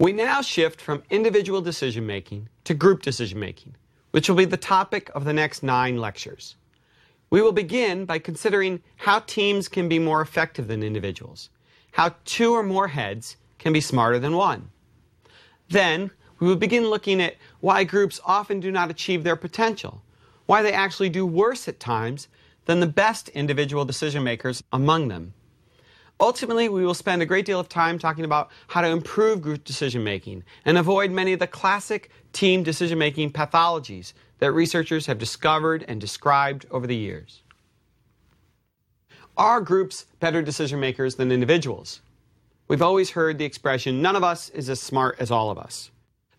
We now shift from individual decision making to group decision making, which will be the topic of the next nine lectures. We will begin by considering how teams can be more effective than individuals, how two or more heads can be smarter than one. Then, we will begin looking at why groups often do not achieve their potential, why they actually do worse at times than the best individual decision makers among them. Ultimately, we will spend a great deal of time talking about how to improve group decision making and avoid many of the classic team decision making pathologies that researchers have discovered and described over the years. Are groups better decision makers than individuals? We've always heard the expression, none of us is as smart as all of us.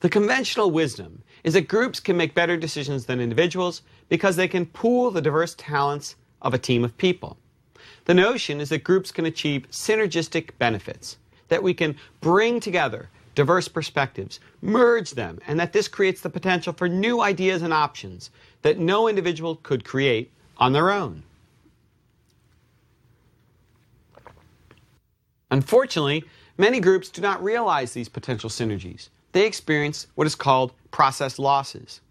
The conventional wisdom is that groups can make better decisions than individuals because they can pool the diverse talents of a team of people. The notion is that groups can achieve synergistic benefits, that we can bring together diverse perspectives, merge them, and that this creates the potential for new ideas and options that no individual could create on their own. Unfortunately, many groups do not realize these potential synergies. They experience what is called process losses.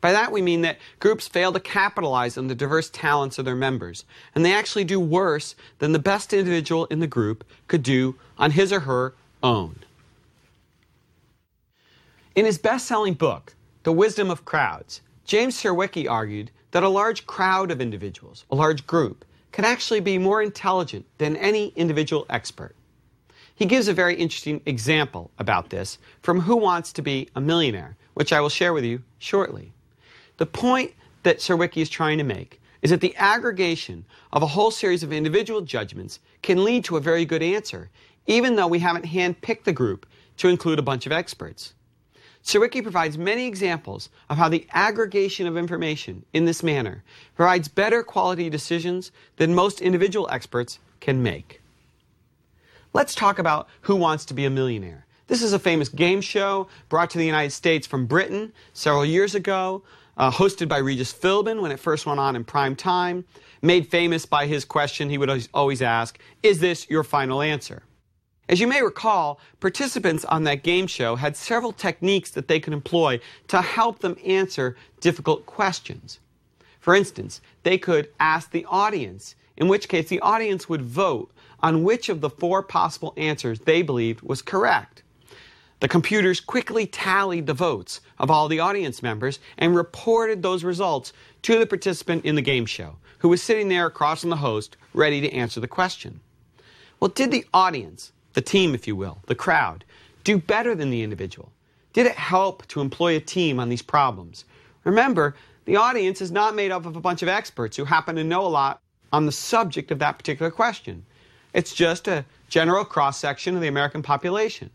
By that we mean that groups fail to capitalize on the diverse talents of their members, and they actually do worse than the best individual in the group could do on his or her own. In his best selling book, The Wisdom of Crowds, James Surowiecki argued that a large crowd of individuals, a large group, can actually be more intelligent than any individual expert. He gives a very interesting example about this from Who Wants to Be a Millionaire, which I will share with you shortly. The point that Surowiecki is trying to make is that the aggregation of a whole series of individual judgments can lead to a very good answer, even though we haven't handpicked the group to include a bunch of experts. Surowiecki provides many examples of how the aggregation of information in this manner provides better quality decisions than most individual experts can make. Let's talk about Who Wants to Be a Millionaire. This is a famous game show brought to the United States from Britain several years ago, uh, hosted by Regis Philbin when it first went on in prime time, made famous by his question he would always ask Is this your final answer? As you may recall, participants on that game show had several techniques that they could employ to help them answer difficult questions. For instance, they could ask the audience, in which case the audience would vote on which of the four possible answers they believed was correct. The computers quickly tallied the votes of all the audience members and reported those results to the participant in the game show, who was sitting there across from the host, ready to answer the question. Well, did the audience the team, if you will, the crowd, do better than the individual? Did it help to employ a team on these problems? Remember, the audience is not made up of a bunch of experts who happen to know a lot on the subject of that particular question. It's just a general cross section of the American population.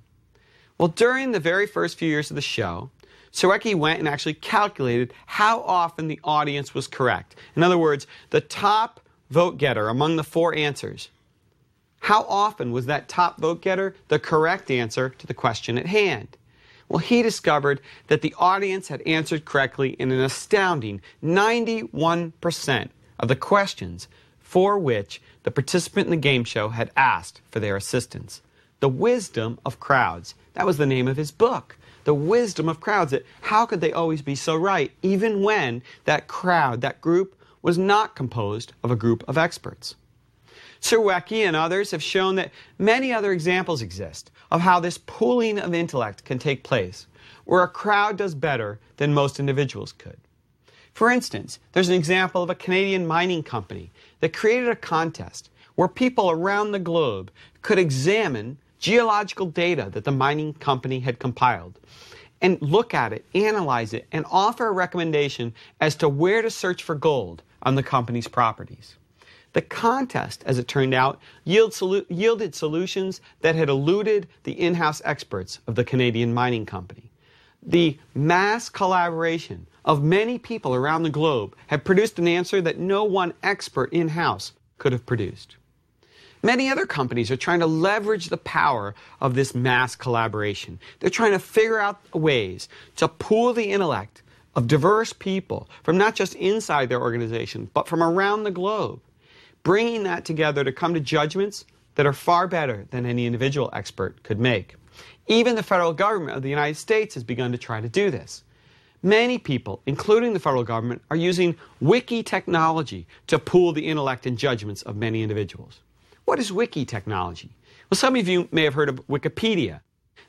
Well, during the very first few years of the show, Surowiecki went and actually calculated how often the audience was correct. In other words, the top vote getter among the four answers how often was that top vote getter the correct answer to the question at hand? Well, he discovered that the audience had answered correctly in an astounding 91% of the questions for which the participant in the game show had asked for their assistance. The Wisdom of Crowds. That was the name of his book. The wisdom of crowds. That how could they always be so right, even when that crowd, that group, was not composed of a group of experts? Surowiecki and others have shown that many other examples exist of how this pooling of intellect can take place, where a crowd does better than most individuals could. For instance, there's an example of a Canadian mining company that created a contest where people around the globe could examine geological data that the mining company had compiled and look at it, analyze it, and offer a recommendation as to where to search for gold on the company's properties. The contest, as it turned out, yield solu- yielded solutions that had eluded the in house experts of the Canadian Mining Company. The mass collaboration of many people around the globe had produced an answer that no one expert in house could have produced. Many other companies are trying to leverage the power of this mass collaboration. They're trying to figure out ways to pool the intellect of diverse people from not just inside their organization, but from around the globe bringing that together to come to judgments that are far better than any individual expert could make. Even the federal government of the United States has begun to try to do this. Many people, including the federal government, are using wiki technology to pool the intellect and judgments of many individuals. What is wiki technology? Well, some of you may have heard of Wikipedia.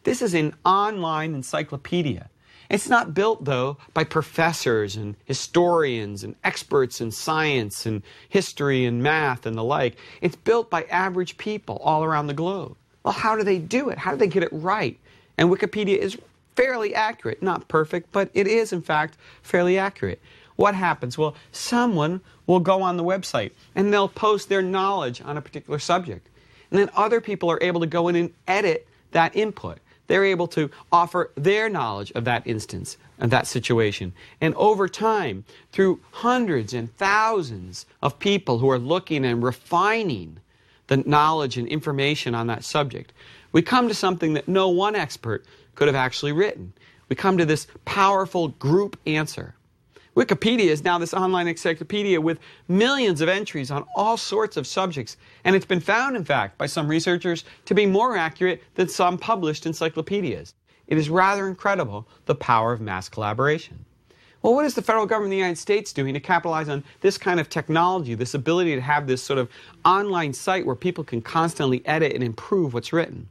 This is an online encyclopedia. It's not built, though, by professors and historians and experts in science and history and math and the like. It's built by average people all around the globe. Well, how do they do it? How do they get it right? And Wikipedia is fairly accurate. Not perfect, but it is, in fact, fairly accurate. What happens? Well, someone will go on the website and they'll post their knowledge on a particular subject. And then other people are able to go in and edit that input. They're able to offer their knowledge of that instance, and that situation. And over time, through hundreds and thousands of people who are looking and refining the knowledge and information on that subject, we come to something that no one expert could have actually written. We come to this powerful group answer. Wikipedia is now this online encyclopedia with millions of entries on all sorts of subjects, and it's been found, in fact, by some researchers to be more accurate than some published encyclopedias. It is rather incredible the power of mass collaboration. Well, what is the federal government of the United States doing to capitalize on this kind of technology, this ability to have this sort of online site where people can constantly edit and improve what's written?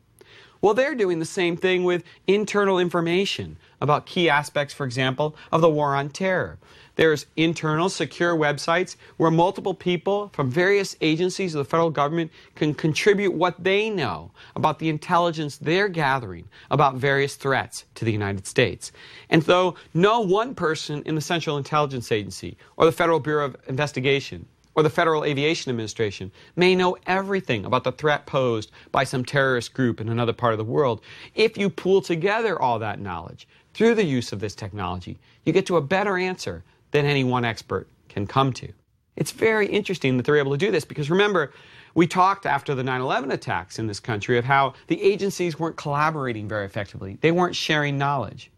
Well, they're doing the same thing with internal information about key aspects, for example, of the war on terror. There's internal secure websites where multiple people from various agencies of the federal government can contribute what they know about the intelligence they're gathering about various threats to the United States. And though no one person in the Central Intelligence Agency or the Federal Bureau of Investigation or the Federal Aviation Administration may know everything about the threat posed by some terrorist group in another part of the world. If you pool together all that knowledge through the use of this technology, you get to a better answer than any one expert can come to. It's very interesting that they're able to do this because remember, we talked after the 9 11 attacks in this country of how the agencies weren't collaborating very effectively, they weren't sharing knowledge.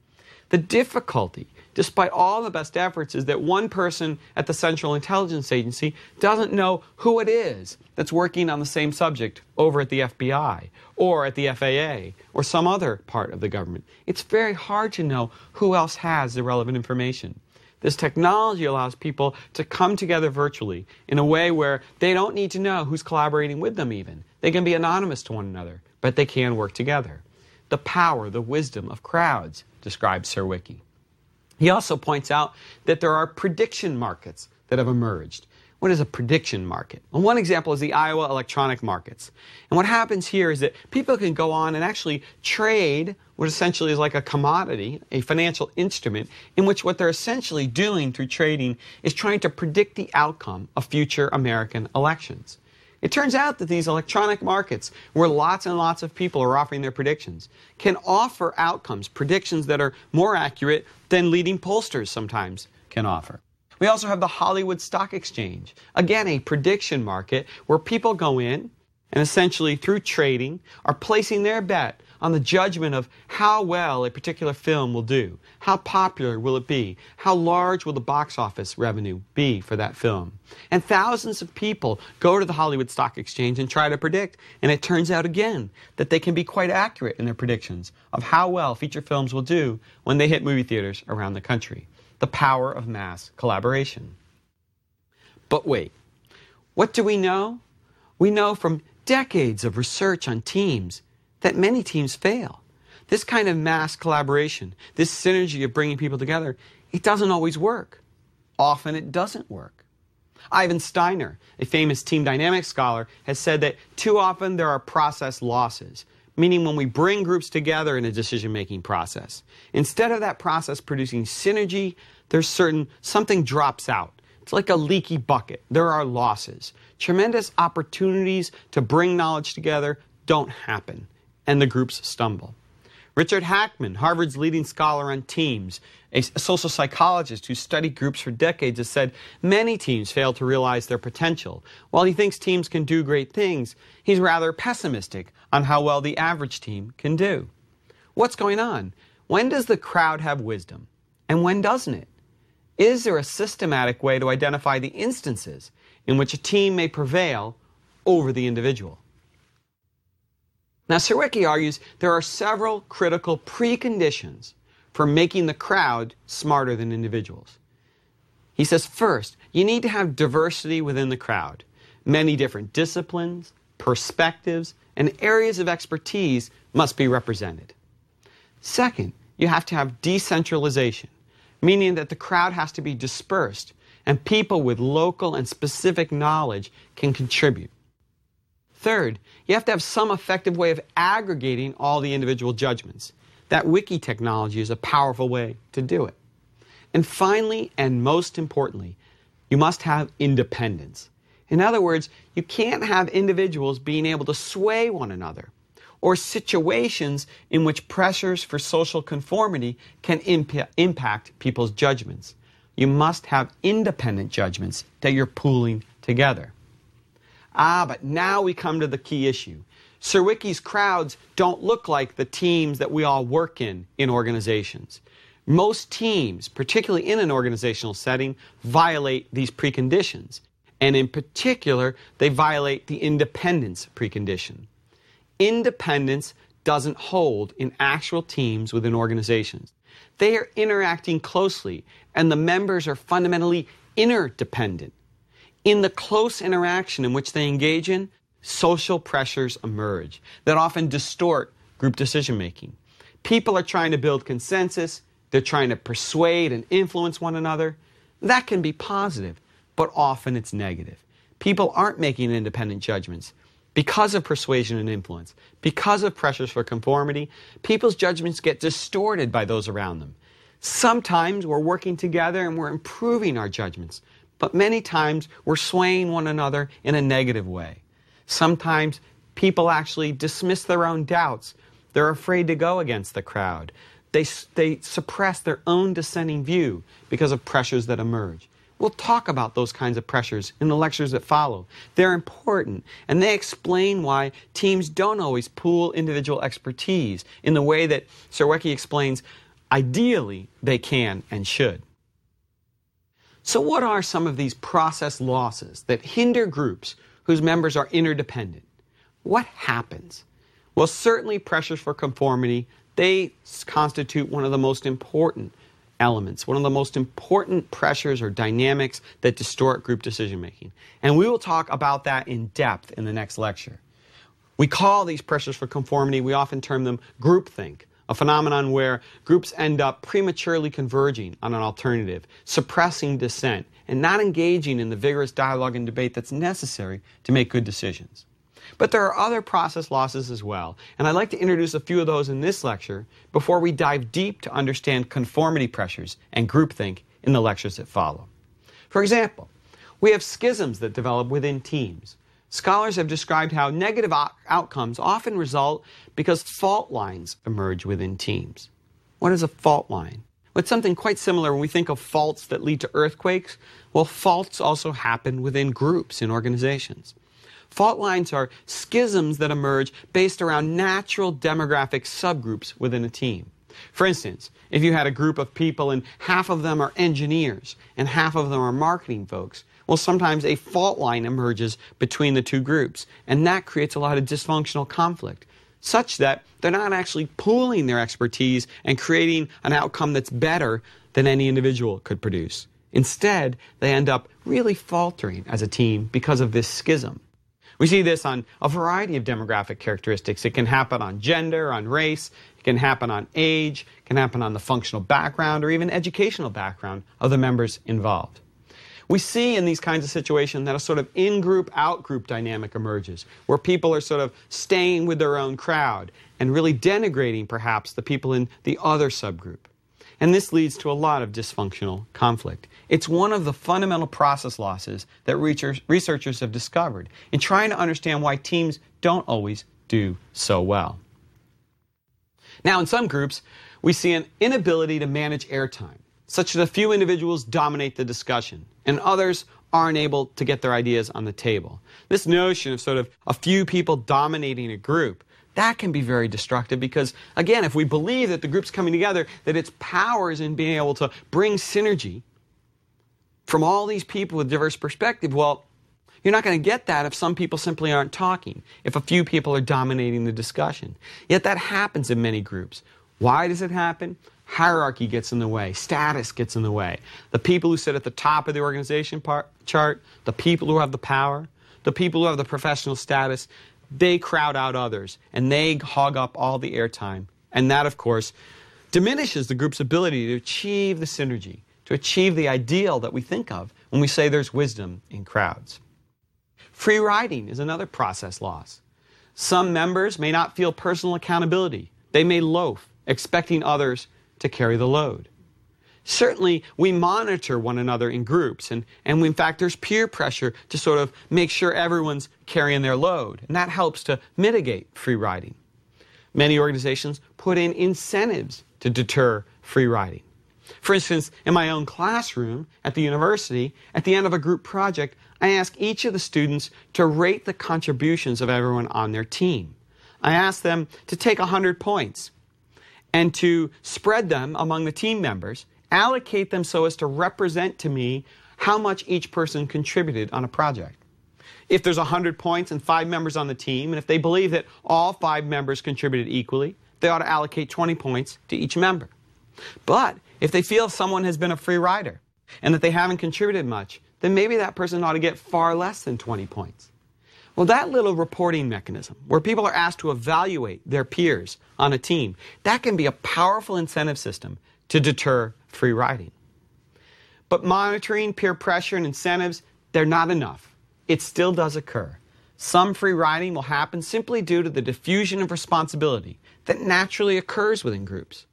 The difficulty despite all the best efforts, is that one person at the Central Intelligence Agency doesn't know who it is that's working on the same subject over at the FBI or at the FAA or some other part of the government. It's very hard to know who else has the relevant information. This technology allows people to come together virtually in a way where they don't need to know who's collaborating with them, even. They can be anonymous to one another, but they can work together. The power, the wisdom of crowds, describes Surowiecki. He also points out that there are prediction markets that have emerged. What is a prediction market? Well, one example is the Iowa electronic markets. And what happens here is that people can go on and actually trade what essentially is like a commodity, a financial instrument, in which what they're essentially doing through trading is trying to predict the outcome of future American elections. It turns out that these electronic markets, where lots and lots of people are offering their predictions, can offer outcomes, predictions that are more accurate than leading pollsters sometimes can offer. We also have the Hollywood Stock Exchange, again, a prediction market where people go in and essentially through trading are placing their bet on the judgment of how well a particular film will do. How popular will it be? How large will the box office revenue be for that film? And thousands of people go to the Hollywood Stock Exchange and try to predict. And it turns out again that they can be quite accurate in their predictions of how well feature films will do when they hit movie theaters around the country. The power of mass collaboration. But wait, what do we know? We know from decades of research on teams that many teams fail. This kind of mass collaboration, this synergy of bringing people together, it doesn't always work. Often it doesn't work. Ivan Steiner, a famous team dynamics scholar, has said that too often there are process losses, meaning when we bring groups together in a decision making process, instead of that process producing synergy, there's certain something drops out. It's like a leaky bucket. There are losses. Tremendous opportunities to bring knowledge together don't happen and the groups stumble. Richard Hackman, Harvard's leading scholar on teams, a social psychologist who studied groups for decades, has said many teams fail to realize their potential. While he thinks teams can do great things, he's rather pessimistic on how well the average team can do. What's going on? When does the crowd have wisdom? And when doesn't it? Is there a systematic way to identify the instances in which a team may prevail over the individual? Now, Surowiecki argues there are several critical preconditions for making the crowd smarter than individuals. He says, first, you need to have diversity within the crowd. Many different disciplines, perspectives, and areas of expertise must be represented. Second, you have to have decentralization, meaning that the crowd has to be dispersed and people with local and specific knowledge can contribute. Third, you have to have some effective way of aggregating all the individual judgments. That wiki technology is a powerful way to do it. And finally, and most importantly, you must have independence. In other words, you can't have individuals being able to sway one another or situations in which pressures for social conformity can imp- impact people's judgments. You must have independent judgments that you're pooling together. Ah, but now we come to the key issue. Surowiecki's crowds don't look like the teams that we all work in in organizations. Most teams, particularly in an organizational setting, violate these preconditions. And in particular, they violate the independence precondition. Independence doesn't hold in actual teams within organizations. They are interacting closely, and the members are fundamentally interdependent. In the close interaction in which they engage in, social pressures emerge that often distort group decision making. People are trying to build consensus, they're trying to persuade and influence one another. That can be positive, but often it's negative. People aren't making independent judgments. Because of persuasion and influence, because of pressures for conformity, people's judgments get distorted by those around them. Sometimes we're working together and we're improving our judgments, but many times we're swaying one another in a negative way. Sometimes people actually dismiss their own doubts. They're afraid to go against the crowd. They, they suppress their own dissenting view because of pressures that emerge. We'll talk about those kinds of pressures in the lectures that follow. They're important, and they explain why teams don't always pool individual expertise in the way that Surowiecki explains ideally they can and should. So, what are some of these process losses that hinder groups whose members are interdependent? What happens? Well, certainly pressures for conformity, they constitute one of the most important elements, one of the most important pressures or dynamics that distort group decision making. And we will talk about that in depth in the next lecture. We call these pressures for conformity, we often term them groupthink a phenomenon where groups end up prematurely converging on an alternative, suppressing dissent, and not engaging in the vigorous dialogue and debate that's necessary to make good decisions. But there are other process losses as well, and I'd like to introduce a few of those in this lecture before we dive deep to understand conformity pressures and groupthink in the lectures that follow. For example, we have schisms that develop within teams. Scholars have described how negative outcomes often result because fault lines emerge within teams. What is a fault line? Well, it's something quite similar when we think of faults that lead to earthquakes. Well, faults also happen within groups in organizations. Fault lines are schisms that emerge based around natural demographic subgroups within a team. For instance, if you had a group of people and half of them are engineers and half of them are marketing folks, well, sometimes a fault line emerges between the two groups, and that creates a lot of dysfunctional conflict, such that they're not actually pooling their expertise and creating an outcome that's better than any individual could produce. Instead, they end up really faltering as a team because of this schism. We see this on a variety of demographic characteristics. It can happen on gender, on race, it can happen on age, it can happen on the functional background or even educational background of the members involved. We see in these kinds of situations that a sort of in group, out group dynamic emerges, where people are sort of staying with their own crowd and really denigrating perhaps the people in the other subgroup. And this leads to a lot of dysfunctional conflict. It's one of the fundamental process losses that researchers have discovered in trying to understand why teams don't always do so well. Now, in some groups, we see an inability to manage airtime, such that a few individuals dominate the discussion and others aren't able to get their ideas on the table. This notion of sort of a few people dominating a group that can be very destructive because, again, if we believe that the group's coming together, that its power is in being able to bring synergy from all these people with diverse perspective, well, You're not going to get that if some people simply aren't talking, if a few people are dominating the discussion. Yet that happens in many groups. Why does it happen? Hierarchy gets in the way, status gets in the way. The people who sit at the top of the organization part, chart, the people who have the power, the people who have the professional status, they crowd out others and they hog up all the airtime. And that, of course, diminishes the group's ability to achieve the synergy, to achieve the ideal that we think of when we say there's wisdom in crowds. Free riding is another process loss. Some members may not feel personal accountability. They may loaf, expecting others to carry the load. Certainly, we monitor one another in groups, and, and in fact, there's peer pressure to sort of make sure everyone's carrying their load, and that helps to mitigate free riding. Many organizations put in incentives to deter free riding. For instance, in my own classroom at the university, at the end of a group project, I ask each of the students to rate the contributions of everyone on their team. I ask them to take 100 points and to spread them among the team members, allocate them so as to represent to me how much each person contributed on a project. If there's 100 points and five members on the team, and if they believe that all five members contributed equally, they ought to allocate 20 points to each member. But if they feel someone has been a free rider and that they haven't contributed much, then maybe that person ought to get far less than 20 points. Well, that little reporting mechanism, where people are asked to evaluate their peers on a team, that can be a powerful incentive system to deter free riding. But monitoring, peer pressure, and incentives, they're not enough. It still does occur. Some free riding will happen simply due to the diffusion of responsibility that naturally occurs within groups.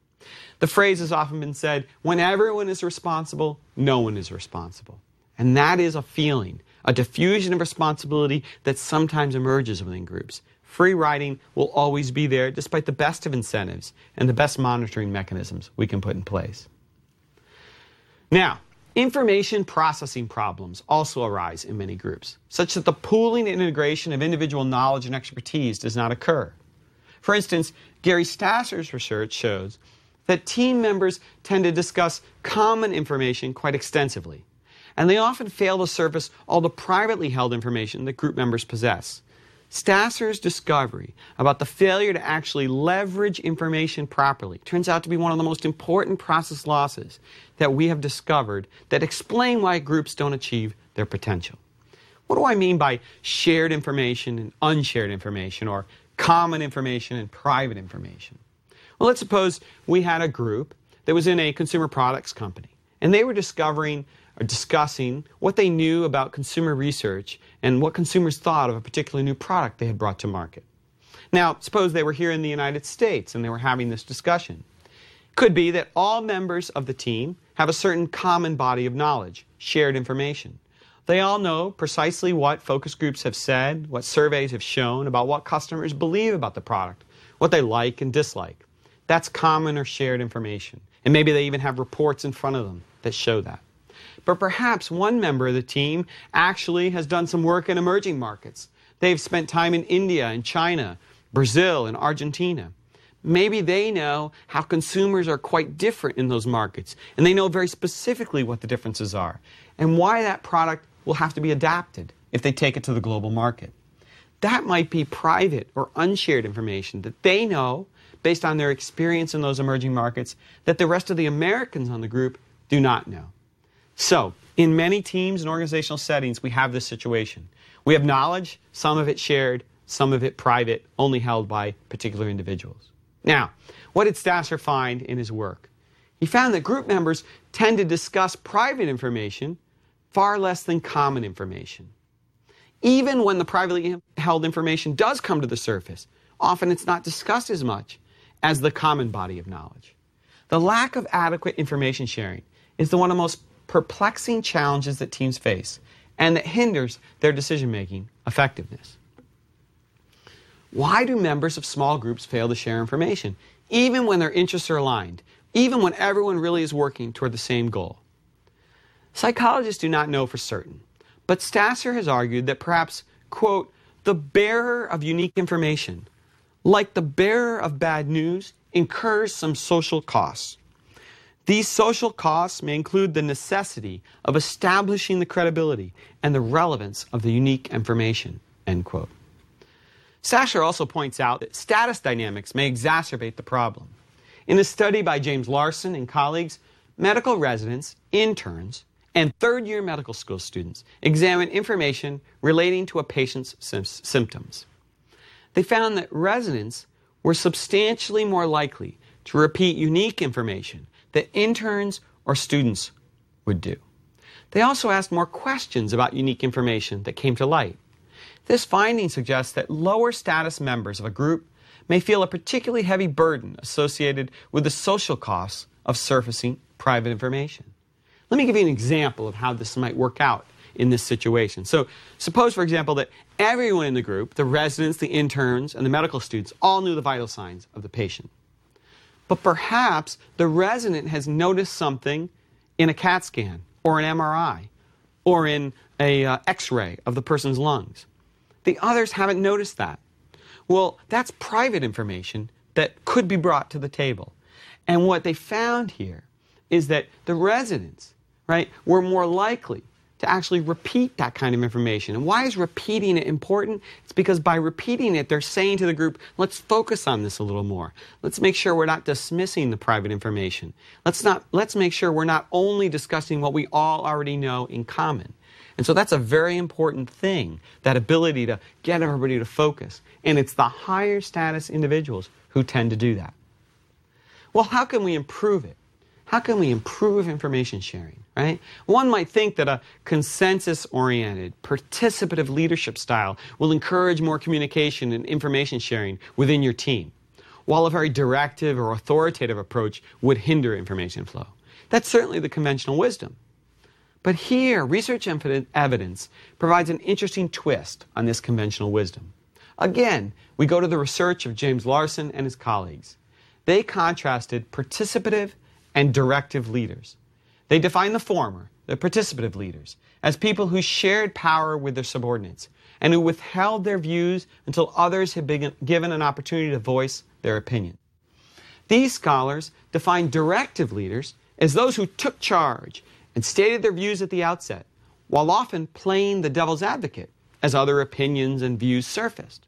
The phrase has often been said when everyone is responsible, no one is responsible. And that is a feeling, a diffusion of responsibility that sometimes emerges within groups. Free riding will always be there despite the best of incentives and the best monitoring mechanisms we can put in place. Now, information processing problems also arise in many groups, such that the pooling and integration of individual knowledge and expertise does not occur. For instance, Gary Stasser's research shows that team members tend to discuss common information quite extensively, and they often fail to surface all the privately held information that group members possess. Stasser's discovery about the failure to actually leverage information properly turns out to be one of the most important process losses that we have discovered that explain why groups don't achieve their potential. What do I mean by shared information and unshared information, or common information and private information? Well, let's suppose we had a group that was in a consumer products company, and they were discovering or discussing what they knew about consumer research and what consumers thought of a particular new product they had brought to market. Now, suppose they were here in the United States and they were having this discussion. Could be that all members of the team have a certain common body of knowledge, shared information. They all know precisely what focus groups have said, what surveys have shown about what customers believe about the product, what they like and dislike. That's common or shared information. And maybe they even have reports in front of them that show that. But perhaps one member of the team actually has done some work in emerging markets. They've spent time in India and China, Brazil and Argentina. Maybe they know how consumers are quite different in those markets, and they know very specifically what the differences are, and why that product will have to be adapted if they take it to the global market. That might be private or unshared information that they know based on their experience in those emerging markets that the rest of the Americans on the group do not know. So, in many teams and organizational settings, we have this situation. We have knowledge, some of it shared, some of it private, only held by particular individuals. Now, what did Stasser find in his work? He found that group members tend to discuss private information far less than common information. Even when the privately held information does come to the surface, often it's not discussed as much as the common body of knowledge. The lack of adequate information sharing is the one of the most perplexing challenges that teams face and that hinders their decision making effectiveness. Why do members of small groups fail to share information, even when their interests are aligned, even when everyone really is working toward the same goal? Psychologists do not know for certain, but Stasser has argued that perhaps, quote, the bearer of unique information like the bearer of bad news, incurs some social costs. These social costs may include the necessity of establishing the credibility and the relevance of the unique information. End quote. Stasser also points out that status dynamics may exacerbate the problem. In a study by James Larson and colleagues, medical residents, interns, and third year medical school students examined information relating to a patient's symptoms. They found that residents were substantially more likely to repeat unique information that interns or students would do. They also asked more questions about unique information that came to light. This finding suggests that lower status members of a group may feel a particularly heavy burden associated with the social costs of surfacing private information. Let me give you an example of how this might work out in this situation. So, suppose, for example, that everyone in the group, the residents, the interns, and the medical students, all knew the vital signs of the patient. But perhaps the resident has noticed something in a CAT scan or an MRI or in a uh, X-ray of the person's lungs. The others haven't noticed that. Well, that's private information that could be brought to the table. And what they found here is that the residents, right, were more likely to actually repeat that kind of information. And why is repeating it important? It's because by repeating it, they're saying to the group, let's focus on this a little more. Let's make sure we're not dismissing the private information. Let's not let's make sure we're not only discussing what we all already know in common. And so that's a very important thing, that ability to get everybody to focus. And it's the higher status individuals who tend to do that. Well, how can we improve it? How can we improve information sharing, right? One might think that a consensus oriented, participative leadership style will encourage more communication and information sharing within your team, while a very directive or authoritative approach would hinder information flow. That's certainly the conventional wisdom. But here, research evidence provides an interesting twist on this conventional wisdom. Again, we go to the research of James Larson and his colleagues. They contrasted participative and directive leaders. They define the former, the participative leaders, as people who shared power with their subordinates and who withheld their views until others had been given an opportunity to voice their opinion. These scholars define directive leaders as those who took charge and stated their views at the outset, while often playing the devil's advocate as other opinions and views surfaced.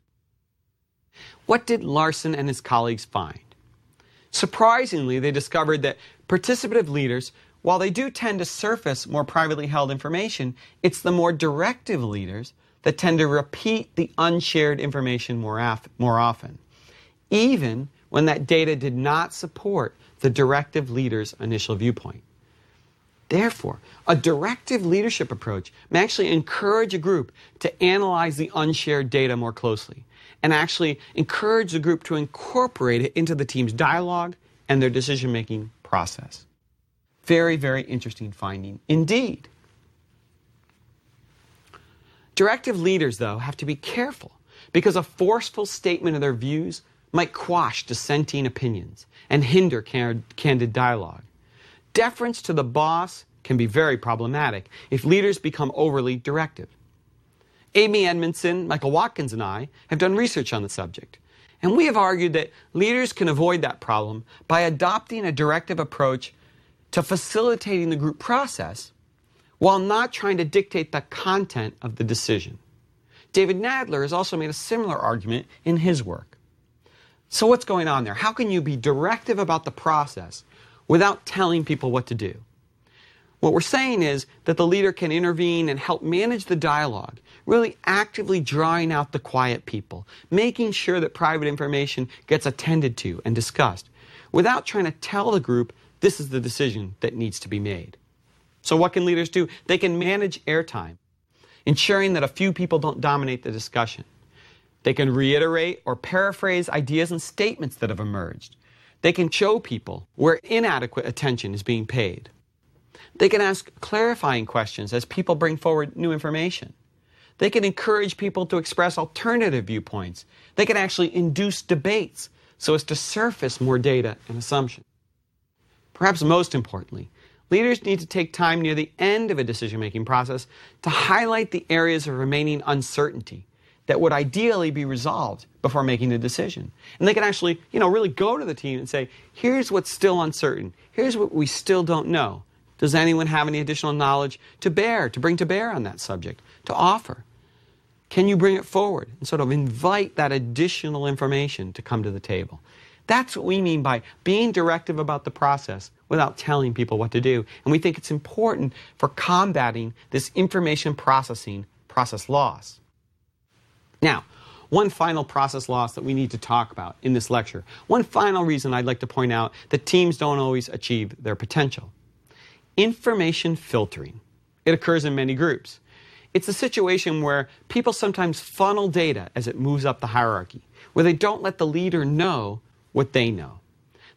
What did Larson and his colleagues find? Surprisingly, they discovered that participative leaders, while they do tend to surface more privately held information, it's the more directive leaders that tend to repeat the unshared information more, af- more often, even when that data did not support the directive leader's initial viewpoint. Therefore, a directive leadership approach may actually encourage a group to analyze the unshared data more closely and actually encourage the group to incorporate it into the team's dialogue and their decision making process. Very, very interesting finding indeed. Directive leaders, though, have to be careful because a forceful statement of their views might quash dissenting opinions and hinder candid dialogue. Deference to the boss can be very problematic if leaders become overly directive. Amy Edmondson, Michael Watkins, and I have done research on the subject. And we have argued that leaders can avoid that problem by adopting a directive approach to facilitating the group process while not trying to dictate the content of the decision. David Nadler has also made a similar argument in his work. So, what's going on there? How can you be directive about the process without telling people what to do? What we're saying is that the leader can intervene and help manage the dialogue, really actively drawing out the quiet people, making sure that private information gets attended to and discussed, without trying to tell the group this is the decision that needs to be made. So, what can leaders do? They can manage airtime, ensuring that a few people don't dominate the discussion. They can reiterate or paraphrase ideas and statements that have emerged. They can show people where inadequate attention is being paid. They can ask clarifying questions as people bring forward new information. They can encourage people to express alternative viewpoints. They can actually induce debates so as to surface more data and assumptions. Perhaps most importantly, leaders need to take time near the end of a decision making process to highlight the areas of remaining uncertainty that would ideally be resolved before making the decision. And they can actually, you know, really go to the team and say, here's what's still uncertain. here's what we still don't know. Does anyone have any additional knowledge to bear, to bring to bear on that subject, to offer? Can you bring it forward and sort of invite that additional information to come to the table? That's what we mean by being directive about the process without telling people what to do. And we think it's important for combating this information processing process loss. Now, one final process loss that we need to talk about in this lecture. One final reason I'd like to point out that teams don't always achieve their potential. Information filtering. It occurs in many groups. It's a situation where people sometimes funnel data as it moves up the hierarchy, where they don't let the leader know what they know.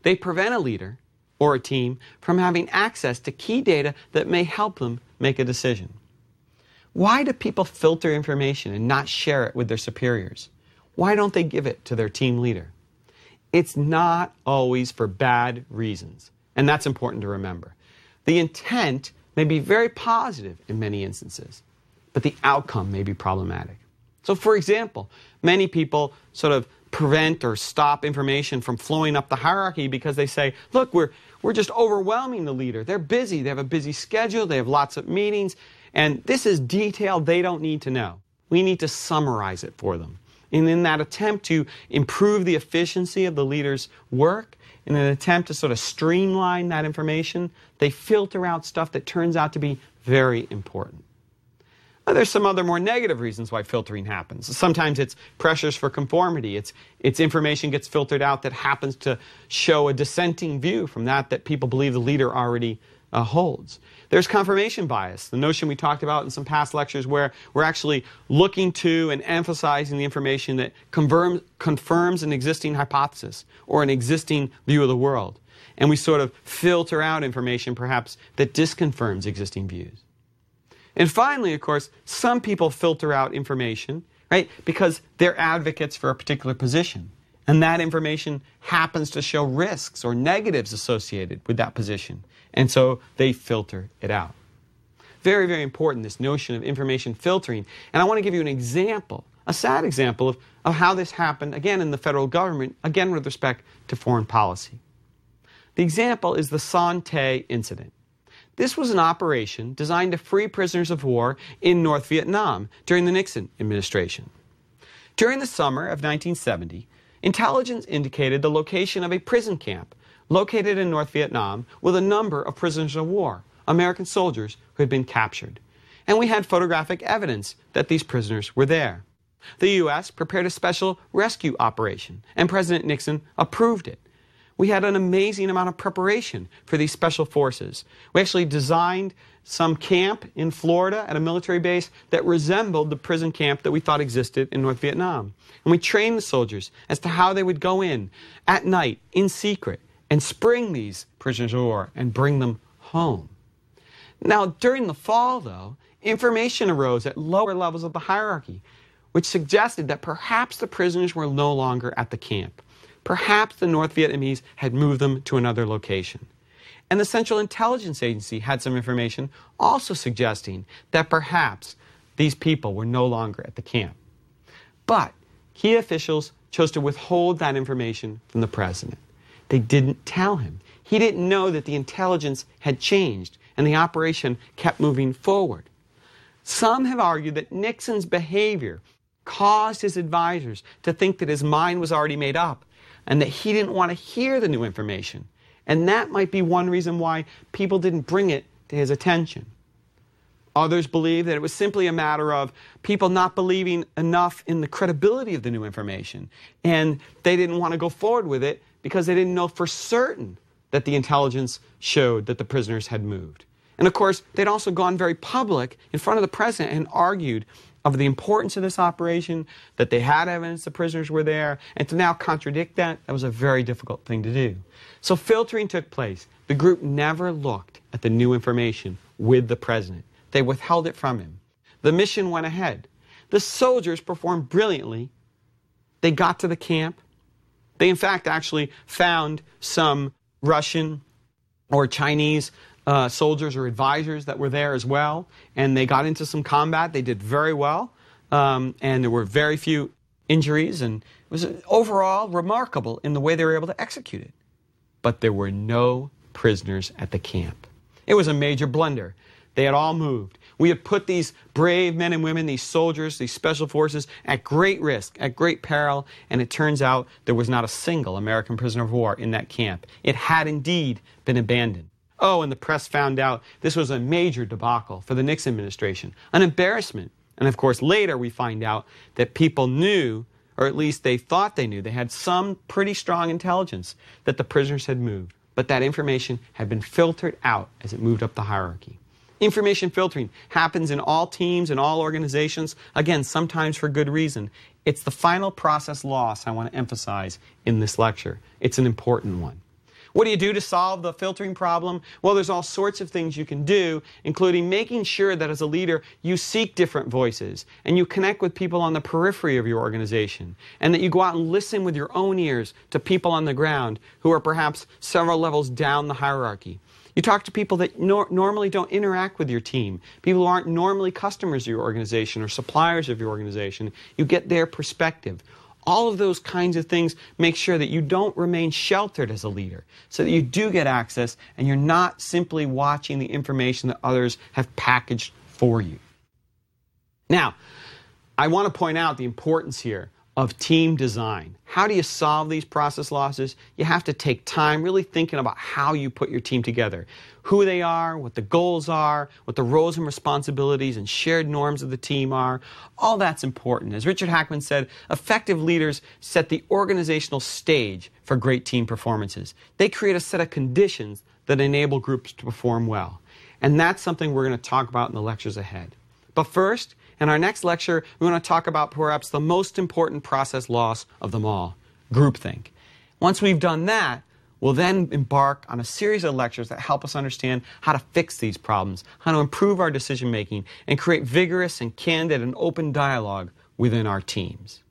They prevent a leader or a team from having access to key data that may help them make a decision. Why do people filter information and not share it with their superiors? Why don't they give it to their team leader? It's not always for bad reasons, and that's important to remember. The intent may be very positive in many instances, but the outcome may be problematic. So, for example, many people sort of prevent or stop information from flowing up the hierarchy because they say, look, we're, we're just overwhelming the leader. They're busy, they have a busy schedule, they have lots of meetings, and this is detail they don't need to know. We need to summarize it for them. And in that attempt to improve the efficiency of the leader's work, in an attempt to sort of streamline that information, they filter out stuff that turns out to be very important. Now, there's some other more negative reasons why filtering happens. Sometimes it's pressures for conformity. It's, it's information gets filtered out that happens to show a dissenting view from that that people believe the leader already uh, holds. There's confirmation bias, the notion we talked about in some past lectures where we're actually looking to and emphasizing the information that confirm, confirms an existing hypothesis or an existing view of the world. And we sort of filter out information perhaps that disconfirms existing views. And finally, of course, some people filter out information, right, because they're advocates for a particular position. And that information happens to show risks or negatives associated with that position. And so they filter it out. Very, very important, this notion of information filtering. And I want to give you an example, a sad example of, of how this happened, again, in the federal government, again, with respect to foreign policy. The example is the Son Tay incident. This was an operation designed to free prisoners of war in North Vietnam during the Nixon administration. During the summer of 1970, intelligence indicated the location of a prison camp located in North Vietnam with a number of prisoners of war, American soldiers who had been captured. And we had photographic evidence that these prisoners were there. The U.S. prepared a special rescue operation, and President Nixon approved it. We had an amazing amount of preparation for these special forces. We actually designed some camp in Florida at a military base that resembled the prison camp that we thought existed in North Vietnam. And we trained the soldiers as to how they would go in at night in secret and spring these prisoners of war and bring them home. Now, during the fall, though, information arose at lower levels of the hierarchy, which suggested that perhaps the prisoners were no longer at the camp. Perhaps the North Vietnamese had moved them to another location. And the Central Intelligence Agency had some information also suggesting that perhaps these people were no longer at the camp. But key officials chose to withhold that information from the president. They didn't tell him. He didn't know that the intelligence had changed and the operation kept moving forward. Some have argued that Nixon's behavior caused his advisors to think that his mind was already made up and that he didn't want to hear the new information. And that might be one reason why people didn't bring it to his attention. Others believe that it was simply a matter of people not believing enough in the credibility of the new information, and they didn't want to go forward with it because they didn't know for certain that the intelligence showed that the prisoners had moved. And of course, they'd also gone very public in front of the president and argued of the importance of this operation, that they had evidence the prisoners were there, and to now contradict that, that was a very difficult thing to do. So filtering took place. The group never looked at the new information with the president. They withheld it from him. The mission went ahead. The soldiers performed brilliantly. They got to the camp. They, in fact, actually found some Russian or Chinese uh, soldiers or advisors that were there as well, and they got into some combat. They did very well, um, and there were very few injuries, and it was overall remarkable in the way they were able to execute it. But there were no prisoners at the camp. It was a major blunder. They had all moved. We had put these brave men and women, these soldiers, these special forces, at great risk, at great peril, and it turns out there was not a single American prisoner of war in that camp. It had indeed been abandoned. Oh, and the press found out this was a major debacle for the Nixon administration, an embarrassment. And of course, later we find out that people knew, or at least they thought they knew, they had some pretty strong intelligence that the prisoners had moved. But that information had been filtered out as it moved up the hierarchy. Information filtering happens in all teams and all organizations, again, sometimes for good reason. It's the final process loss I want to emphasize in this lecture. It's an important one. What do you do to solve the filtering problem? Well, there's all sorts of things you can do, including making sure that as a leader you seek different voices and you connect with people on the periphery of your organization, and that you go out and listen with your own ears to people on the ground who are perhaps several levels down the hierarchy. You talk to people that nor- normally don't interact with your team, people who aren't normally customers of your organization or suppliers of your organization. You get their perspective. All of those kinds of things make sure that you don't remain sheltered as a leader, so that you do get access and you're not simply watching the information that others have packaged for you. Now, I want to point out the importance here of team design. How do you solve these process losses? You have to take time really thinking about how you put your team together, who they are, what the goals are, what the roles and responsibilities and shared norms of the team are. All that's important. As Richard Hackman said, effective leaders set the organizational stage for great team performances. They create a set of conditions that enable groups to perform well. And that's something we're going to talk about in the lectures ahead. But first, in our next lecture, we want to talk about perhaps the most important process loss of them all groupthink. Once we've done that, we'll then embark on a series of lectures that help us understand how to fix these problems, how to improve our decision making, and create vigorous and candid and open dialogue within our teams.